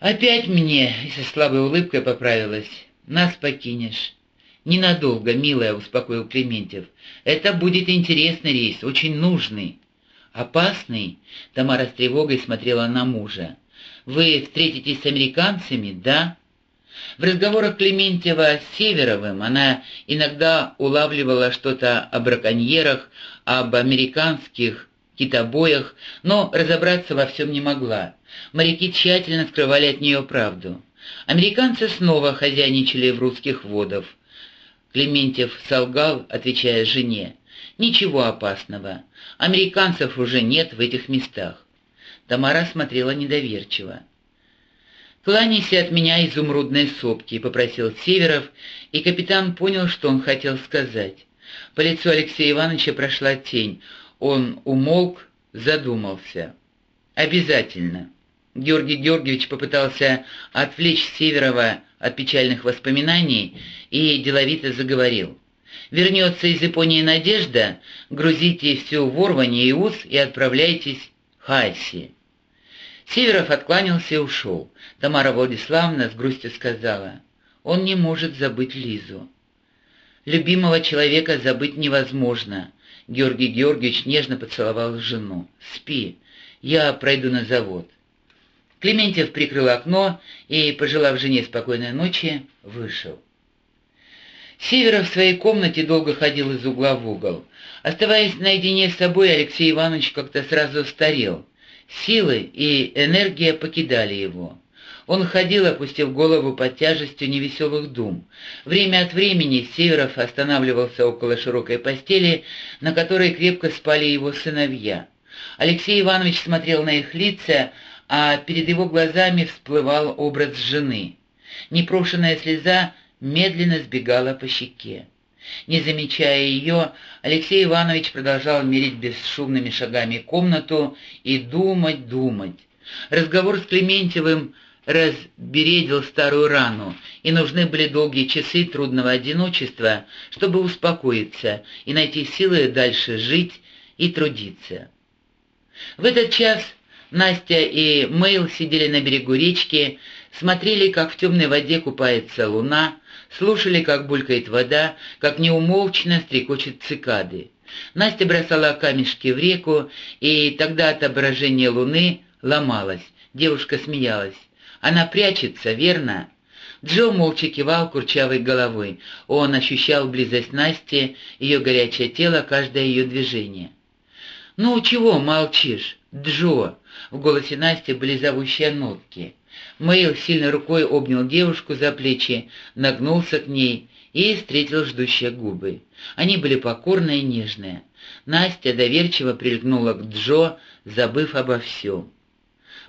«Опять мне!» — и со слабой улыбкой поправилась. «Нас покинешь». «Ненадолго, милая», — успокоил Клементьев. «Это будет интересный рейс, очень нужный». «Опасный?» — Тамара с тревогой смотрела на мужа. «Вы встретитесь с американцами, да?» В разговорах Клементьева с Северовым она иногда улавливала что-то о браконьерах, об американских китобоях, но разобраться во всем не могла. Моряки тщательно скрывали от нее правду. Американцы снова хозяйничали в русских водах. Клементьев солгал, отвечая жене. «Ничего опасного. Американцев уже нет в этих местах». Тамара смотрела недоверчиво. «Кланяйся от меня изумрудной сопки», — попросил Северов, и капитан понял, что он хотел сказать. По лицу Алексея Ивановича прошла тень. Он умолк, задумался. «Обязательно». Георгий Георгиевич попытался отвлечь Северова от печальных воспоминаний и деловито заговорил. «Вернется из Японии Надежда, грузите всю в Орване и Ус и отправляйтесь в Хайси». Северов откланялся и ушел. Тамара Владиславовна с грустью сказала, «Он не может забыть Лизу». «Любимого человека забыть невозможно», — Георгий Георгиевич нежно поцеловал жену. «Спи, я пройду на завод». Клементьев прикрыл окно и, пожелав жене спокойной ночи, вышел. Северов в своей комнате долго ходил из угла в угол. Оставаясь наедине с собой, Алексей Иванович как-то сразу старел. Силы и энергия покидали его. Он ходил, опустив голову под тяжестью невеселых дум. Время от времени Северов останавливался около широкой постели, на которой крепко спали его сыновья. Алексей Иванович смотрел на их лица, а перед его глазами всплывал образ жены. Непрошенная слеза медленно сбегала по щеке. Не замечая ее, Алексей Иванович продолжал мерить бесшумными шагами комнату и думать, думать. Разговор с Клементьевым разбередил старую рану, и нужны были долгие часы трудного одиночества, чтобы успокоиться и найти силы дальше жить и трудиться. В этот час Настя и Мэйл сидели на берегу речки, смотрели, как в темной воде купается луна, слушали, как булькает вода, как неумолчно стрекочут цикады. Настя бросала камешки в реку, и тогда отображение луны ломалось. Девушка смеялась. «Она прячется, верно?» Джо молча кивал курчавой головой. Он ощущал близость Насти, ее горячее тело, каждое ее движение. «Ну, чего молчишь, Джо?» В голосе Насти были зовущие нотки. Мэйл сильной рукой обнял девушку за плечи, нагнулся к ней и встретил ждущие губы. Они были покорные и нежные. Настя доверчиво прильгнула к Джо, забыв обо всем.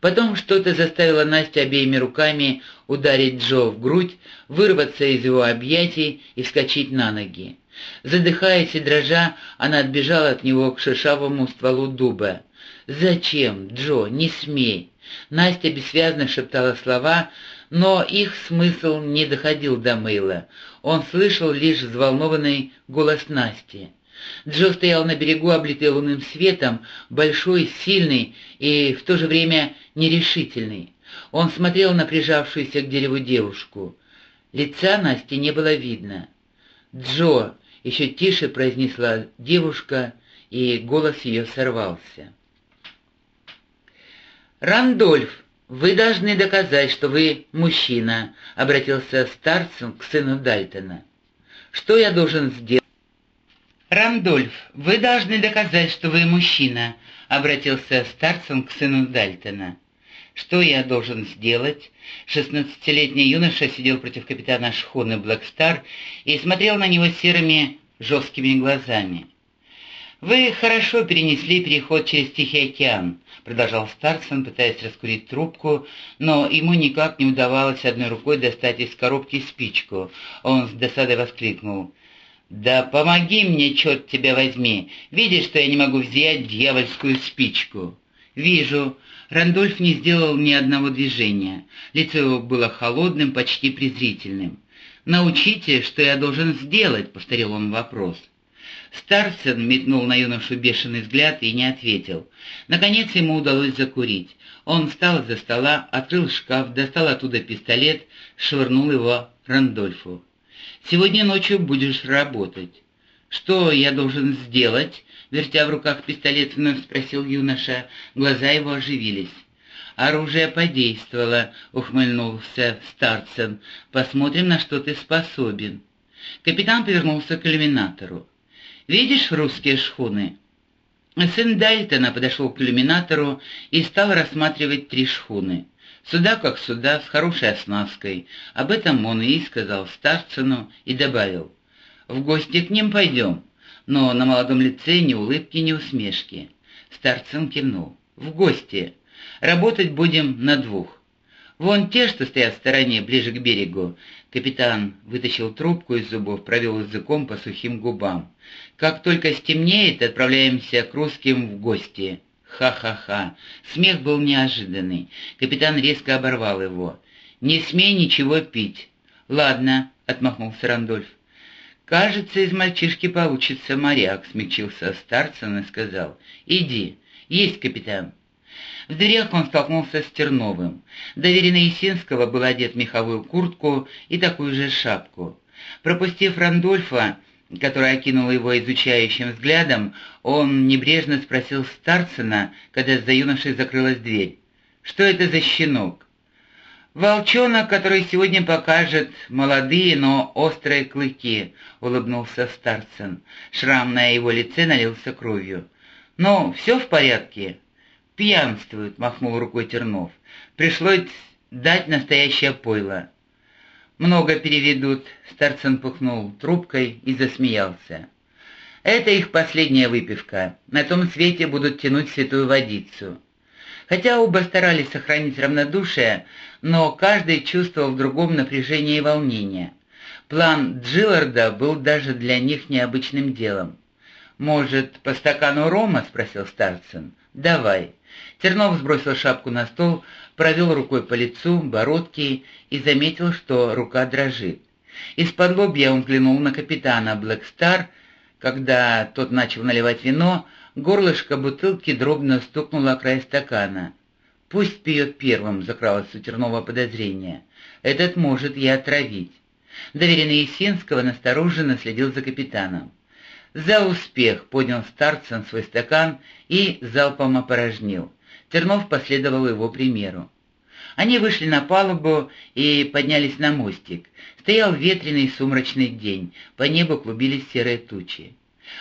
Потом что-то заставило Настю обеими руками ударить Джо в грудь, вырваться из его объятий и вскочить на ноги. Задыхаясь и дрожа, она отбежала от него к шершавому стволу дуба. «Зачем, Джо? Не смей!» Настя бессвязно шептала слова, но их смысл не доходил до Мэйла. Он слышал лишь взволнованный голос Насти. Джо стоял на берегу, облитый лунным светом, большой, сильный и в то же время нерешительный. Он смотрел на прижавшуюся к дереву девушку. Лица Насти не было видно. «Джо!» — еще тише произнесла девушка, и голос ее сорвался. «Рандольф, вы должны доказать, что вы мужчина», — обратился старцем к сыну Дальтона. «Что я должен сделать?» «Рандольф, вы должны доказать, что вы мужчина», — обратился старцем к сыну Дальтона. «Что я должен сделать?» Шестнадцатилетний юноша сидел против капитана шхуны Блэкстар и смотрел на него серыми жесткими глазами. «Вы хорошо перенесли переход через Тихий океан», — продолжал Старсон, пытаясь раскурить трубку, но ему никак не удавалось одной рукой достать из коробки спичку. Он с досадой воскликнул. «Да помоги мне, черт тебя возьми! Видишь, что я не могу взять дьявольскую спичку?» «Вижу». Рандольф не сделал ни одного движения. Лицо его было холодным, почти презрительным. «Научите, что я должен сделать», — повторил он вопрос. Старцен метнул на юношу бешеный взгляд и не ответил. Наконец ему удалось закурить. Он встал из-за стола, открыл шкаф, достал оттуда пистолет, швырнул его Рандольфу. «Сегодня ночью будешь работать». «Что я должен сделать?» — вертя в руках пистолет, вновь спросил юноша. Глаза его оживились. «Оружие подействовало», — ухмыльнулся Старцен. «Посмотрим, на что ты способен». Капитан повернулся к иллюминатору. «Видишь русские шхуны?» Сын Дальтона подошел к иллюминатору и стал рассматривать три шхуны. Суда как суда, с хорошей оснасткой. Об этом он и сказал Старцину и добавил. «В гости к ним пойдем». Но на молодом лице ни улыбки, ни усмешки. Старцин кивнул. «В гости. Работать будем на двух. Вон те, что стоят в стороне, ближе к берегу. Капитан вытащил трубку из зубов, провел языком по сухим губам. Как только стемнеет, отправляемся к русским в гости. Ха-ха-ха. Смех был неожиданный. Капитан резко оборвал его. «Не смей ничего пить». «Ладно», — отмахнулся Рандольф. «Кажется, из мальчишки получится моряк», — смягчился Старцин и сказал. «Иди. Есть, капитан». В дверях он столкнулся с Терновым. Доверенный Есинского был одет в меховую куртку и такую же шапку. Пропустив Рандольфа, который окинул его изучающим взглядом, он небрежно спросил Старцена, когда за юношей закрылась дверь. «Что это за щенок?» «Волчонок, который сегодня покажет молодые, но острые клыки», — улыбнулся Старцен. Шрам на его лице налился кровью. «Ну, все в порядке?» «Пьянствуют», — махнул рукой Тернов. «Пришлось дать настоящее пойло». «Много переведут», — Старцин пухнул трубкой и засмеялся. «Это их последняя выпивка. На том свете будут тянуть святую водицу». Хотя оба старались сохранить равнодушие, но каждый чувствовал в другом напряжение и волнение. План Джилларда был даже для них необычным делом. «Может, по стакану рома?» — спросил Старцин. «Давай». Тернов сбросил шапку на стол, провел рукой по лицу, бородке и заметил, что рука дрожит. Из-под лобья он взглянул на капитана Блэкстар. Когда тот начал наливать вино, горлышко бутылки дробно стукнуло о край стакана. «Пусть пьет первым», — закралось у Тернова подозрение. «Этот может и отравить». Доверенный Есинского настороженно следил за капитаном. «За успех!» — поднял Старцин свой стакан и залпом опорожнил. Тернов последовал его примеру. Они вышли на палубу и поднялись на мостик. Стоял ветреный сумрачный день, по небу клубились серые тучи.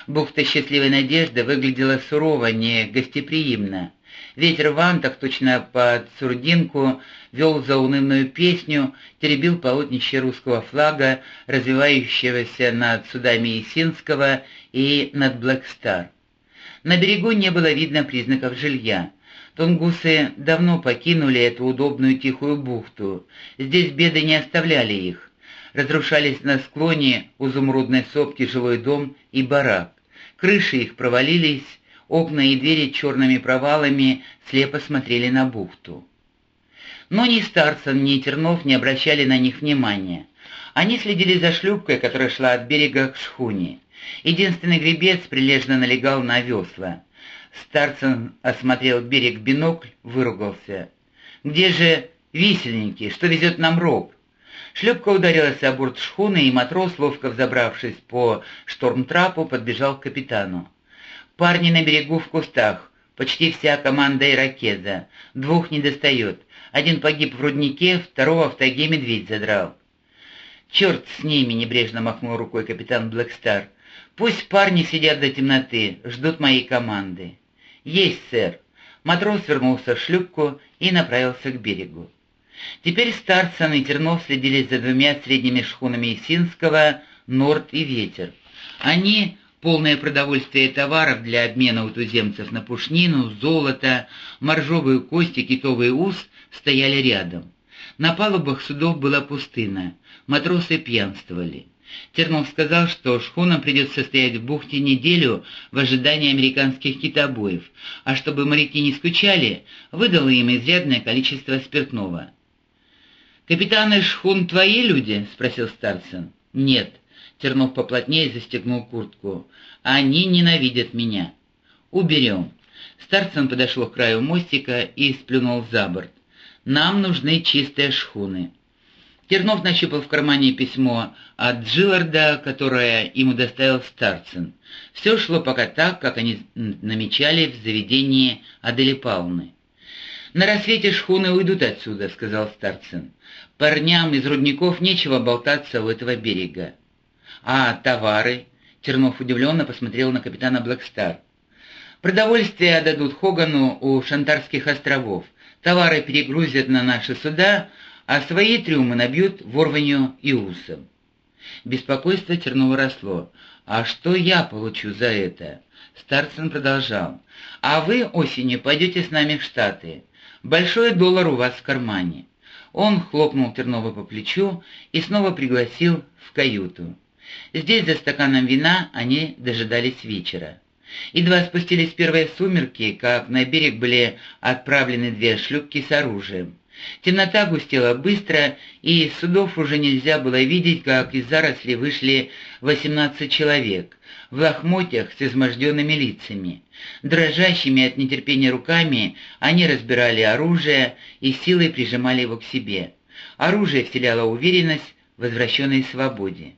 Бухта Счастливой Надежды выглядела сурово, не гостеприимно. Ветер в антах, точно под сурдинку, вел заунывную песню, теребил полотнище русского флага, развивающегося над судами Исинского и над Блэкстар. На берегу не было видно признаков жилья. Тунгусы давно покинули эту удобную тихую бухту. Здесь беды не оставляли их. Разрушались на склоне у изумрудной сопки жилой дом и барак. Крыши их провалились, окна и двери черными провалами слепо смотрели на бухту. Но ни Старсон, ни Тернов не обращали на них внимания. Они следили за шлюпкой, которая шла от берега к шхуне. Единственный гребец прилежно налегал на весла. Старцин осмотрел берег бинокль, выругался. «Где же висельники? Что везет нам роб?» Шлюпка ударилась о борт шхуны, и матрос, ловко взобравшись по штормтрапу, подбежал к капитану. «Парни на берегу в кустах. Почти вся команда иракеза. Двух не достает. Один погиб в руднике, второго в тайге медведь задрал». «Черт с ними!» — небрежно махнул рукой капитан Блэкстар. «Пусть парни сидят до темноты, ждут моей команды». «Есть, сэр». Матрос вернулся в шлюпку и направился к берегу. Теперь Старцин и Тернов следили за двумя средними шхунами Исинского «Норд» и «Ветер». Они, полное продовольствие товаров для обмена у туземцев на пушнину, золото, моржовую кость и китовый ус, стояли рядом. На палубах судов была пустына, матросы пьянствовали. Тернов сказал, что шхунам придется стоять в бухте неделю в ожидании американских китобоев, а чтобы моряки не скучали, выдал им изрядное количество спиртного. «Капитаны шхун твои люди?» — спросил Старцин. «Нет. Тернов поплотнее застегнул куртку. «Они ненавидят меня». «Уберем». Старцин подошел к краю мостика и сплюнул за борт. «Нам нужны чистые шхуны». Тернов нащупал в кармане письмо от Джилларда, которое ему доставил Старцин. Все шло пока так, как они намечали в заведении Адели Павловны. «На рассвете шхуны уйдут отсюда», — сказал Старцин. «Парням из рудников нечего болтаться у этого берега». «А товары?» — Тернов удивленно посмотрел на капитана Блэкстар. «Продовольствие отдадут Хогану у Шантарских островов. Товары перегрузят на наши суда, а свои трюмы набьют ворванью и усом». Беспокойство Тернова росло. «А что я получу за это?» Старцин продолжал. «А вы осенью пойдете с нами в Штаты. Большой доллар у вас в кармане». Он хлопнул Тернова по плечу и снова пригласил в каюту. Здесь за стаканом вина они дожидались вечера. Едва спустились первые сумерки, как на берег были отправлены две шлюпки с оружием. Темнота густела быстро, и из судов уже нельзя было видеть, как из зарослей вышли 18 человек, в лохмотьях с изможденными лицами. Дрожащими от нетерпения руками они разбирали оружие и силой прижимали его к себе. Оружие вселяло уверенность в возвращенной свободе.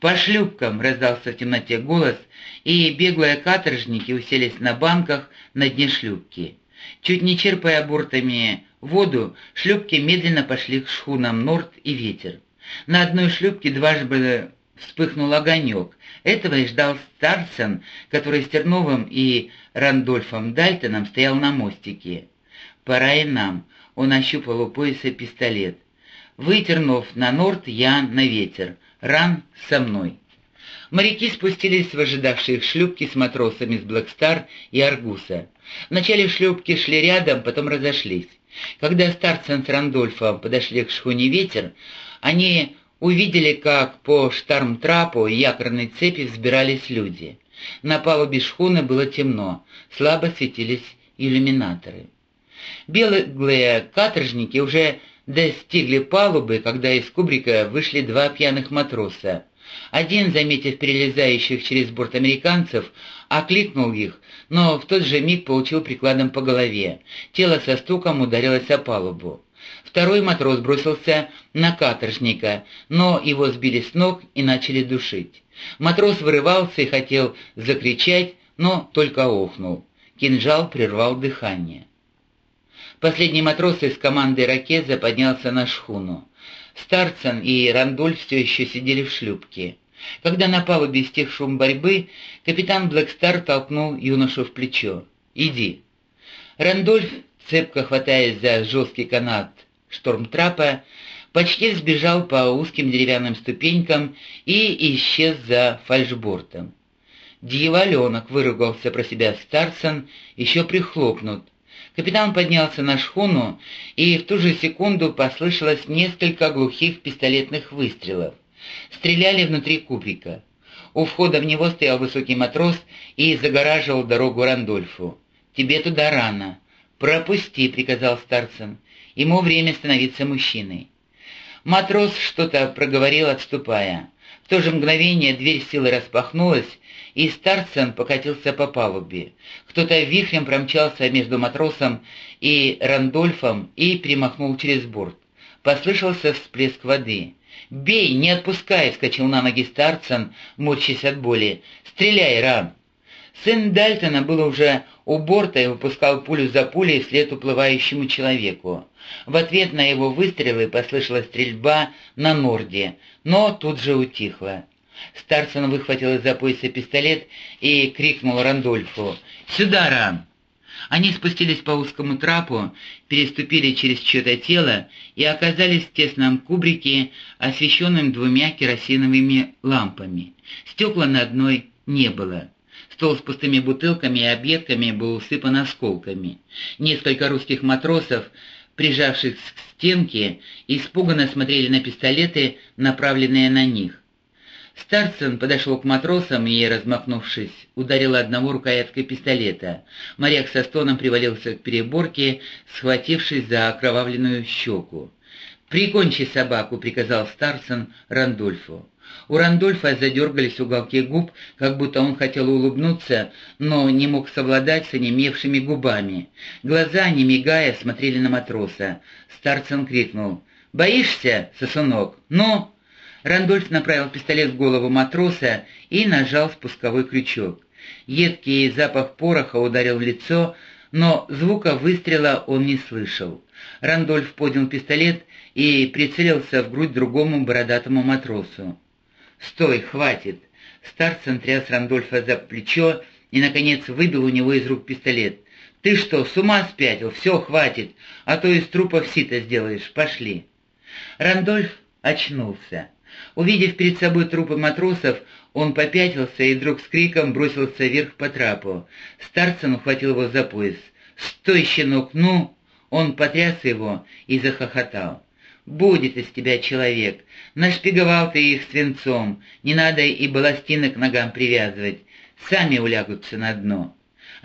«По шлюпкам!» — раздался в темноте голос, и беглые каторжники уселись на банках на дне шлюпки. Чуть не черпая бортами воду, шлюпки медленно пошли к шхунам «Норд» и «Ветер». На одной шлюпке дважды вспыхнул огонек. Этого и ждал Старсон, который с Терновым и Рандольфом Дальтоном стоял на мостике. «Пора и нам». Он ощупал у пояса пистолет. «Вы, Тернов, на Норд, я на Ветер. Ран со мной». Моряки спустились в ожидавшие шлюпки с матросами с Блэкстар и Аргуса. Вначале шлюпки шли рядом, потом разошлись. Когда Старцен с Рандольфом подошли к шхуне «Ветер», они увидели, как по штармтрапу и якорной цепи взбирались люди. На палубе шхуны было темно, слабо светились иллюминаторы. Белые каторжники уже достигли палубы, когда из кубрика вышли два пьяных матроса. Один, заметив перелезающих через борт американцев, окликнул их, но в тот же миг получил прикладом по голове. Тело со стуком ударилось о палубу. Второй матрос бросился на каторжника, но его сбили с ног и начали душить. Матрос вырывался и хотел закричать, но только охнул. Кинжал прервал дыхание. Последний матрос из команды «Ракеза» поднялся на шхуну. Старцен и Рандольф все еще сидели в шлюпке. Когда на палубе стих шум борьбы, капитан Блэкстар толкнул юношу в плечо. «Иди». Рандольф, цепко хватаясь за жесткий канат штормтрапа, почти сбежал по узким деревянным ступенькам и исчез за фальшбортом. Дьяволенок выругался про себя Старсон, еще прихлопнут. Капитан поднялся на шхуну, и в ту же секунду послышалось несколько глухих пистолетных выстрелов. Стреляли внутри кубрика. У входа в него стоял высокий матрос и загораживал дорогу Рандольфу. «Тебе туда рано». «Пропусти», — приказал Старцем. Ему время становиться мужчиной. Матрос что-то проговорил, отступая. В то же мгновение дверь силы распахнулась, и Старцем покатился по палубе. Кто-то вихрем промчался между матросом и Рандольфом и перемахнул через борт. Послышался всплеск воды. «Бей, не отпускай!» — вскочил на ноги Старцем, морщась от боли. «Стреляй, Ран!» Сын Дальтона был уже у борта и выпускал пулю за пулей вслед уплывающему человеку. В ответ на его выстрелы послышалась стрельба на Норде, но тут же утихла. Старсон выхватил из-за пояса пистолет и крикнул Рандольфу «Сюда, Ран!». Они спустились по узкому трапу, переступили через чье-то тело и оказались в тесном кубрике, освещенном двумя керосиновыми лампами. Стекла на одной не было. Стол с пустыми бутылками и объедками был усыпан осколками. Несколько русских матросов, прижавшись к стенке, испуганно смотрели на пистолеты, направленные на них. Старцин подошел к матросам и, размахнувшись, ударил одного рукояткой пистолета. Моряк со стоном привалился к переборке, схватившись за окровавленную щеку. «Прикончи собаку», — приказал Старсон Рандольфу. У Рандольфа задергались уголки губ, как будто он хотел улыбнуться, но не мог совладать с онемевшими губами. Глаза, не мигая, смотрели на матроса. Старцин крикнул «Боишься, сосунок? Ну?» Рандольф направил пистолет в голову матроса и нажал спусковой крючок. Едкий запах пороха ударил в лицо, но звука выстрела он не слышал. Рандольф поднял пистолет и прицелился в грудь другому бородатому матросу. «Стой, хватит!» Старцин тряс Рандольфа за плечо и, наконец, выбил у него из рук пистолет. «Ты что, с ума спятил? Все, хватит, а то из трупов сито сделаешь. Пошли!» Рандольф очнулся. Увидев перед собой трупы матросов, он попятился и вдруг с криком бросился вверх по трапу. Старцин ухватил его за пояс. «Стой, щенок, ну!» Он потряс его и захохотал. «Будет из тебя человек. Нашпиговал ты их свинцом. Не надо и балластины к ногам привязывать. Сами улягутся на дно».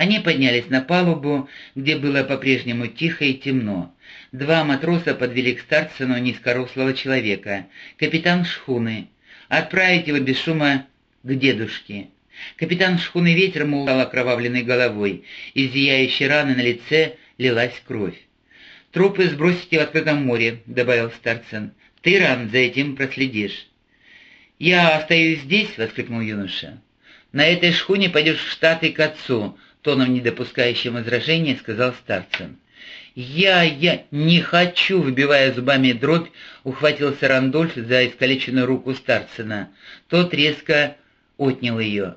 Они поднялись на палубу, где было по-прежнему тихо и темно. Два матроса подвели к Старцину низкорослого человека, капитан шхуны. Отправить его без шума к дедушке. Капитан шхуны ветер молотал окровавленной головой, из зияющей раны на лице лилась кровь. «Трупы сбросите в открытом море», — добавил Старцин. «Ты, Ран, за этим проследишь». «Я остаюсь здесь», — воскликнул юноша. «На этой шхуне пойдешь в Штаты к отцу», — тоном не допускающим возражения сказал Старцин. «Я, я не хочу!» — выбивая зубами дробь, ухватился Рандольф за искалеченную руку Старцина. Тот резко отнял ее.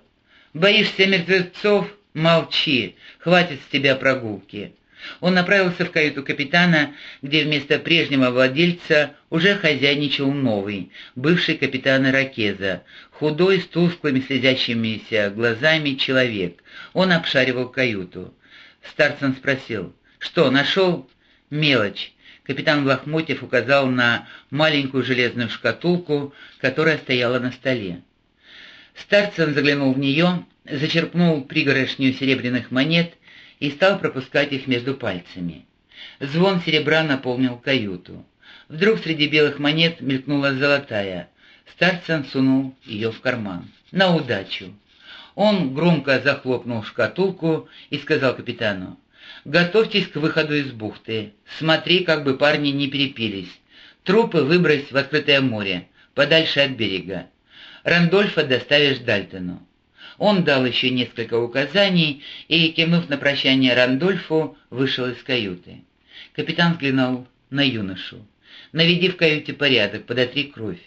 «Боишься мертвецов? Молчи! Хватит с тебя прогулки!» Он направился в каюту капитана, где вместо прежнего владельца уже хозяйничал новый, бывший капитан Иракеза, худой, с тусклыми слезящимися глазами человек. Он обшаривал каюту. Старцин спросил, «Что, нашел?» «Мелочь». Капитан Лохмотьев указал на маленькую железную шкатулку, которая стояла на столе. Старцин заглянул в нее, зачерпнул пригорошню серебряных монет и стал пропускать их между пальцами. Звон серебра наполнил каюту. Вдруг среди белых монет мелькнула золотая. Старцин сунул ее в карман. На удачу. Он громко захлопнул шкатулку и сказал капитану, «Готовьтесь к выходу из бухты. Смотри, как бы парни не перепились. Трупы выбрось в открытое море, подальше от берега. Рандольфа доставишь Дальтону». Он дал еще несколько указаний и, кивнув на прощание Рандольфу, вышел из каюты. Капитан взглянул на юношу. «Наведи в каюте порядок, подотри кровь».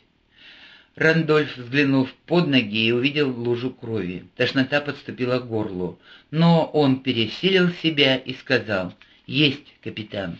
Рандольф, взглянув под ноги, и увидел лужу крови. Тошнота подступила к горлу. Но он пересилил себя и сказал «Есть, капитан».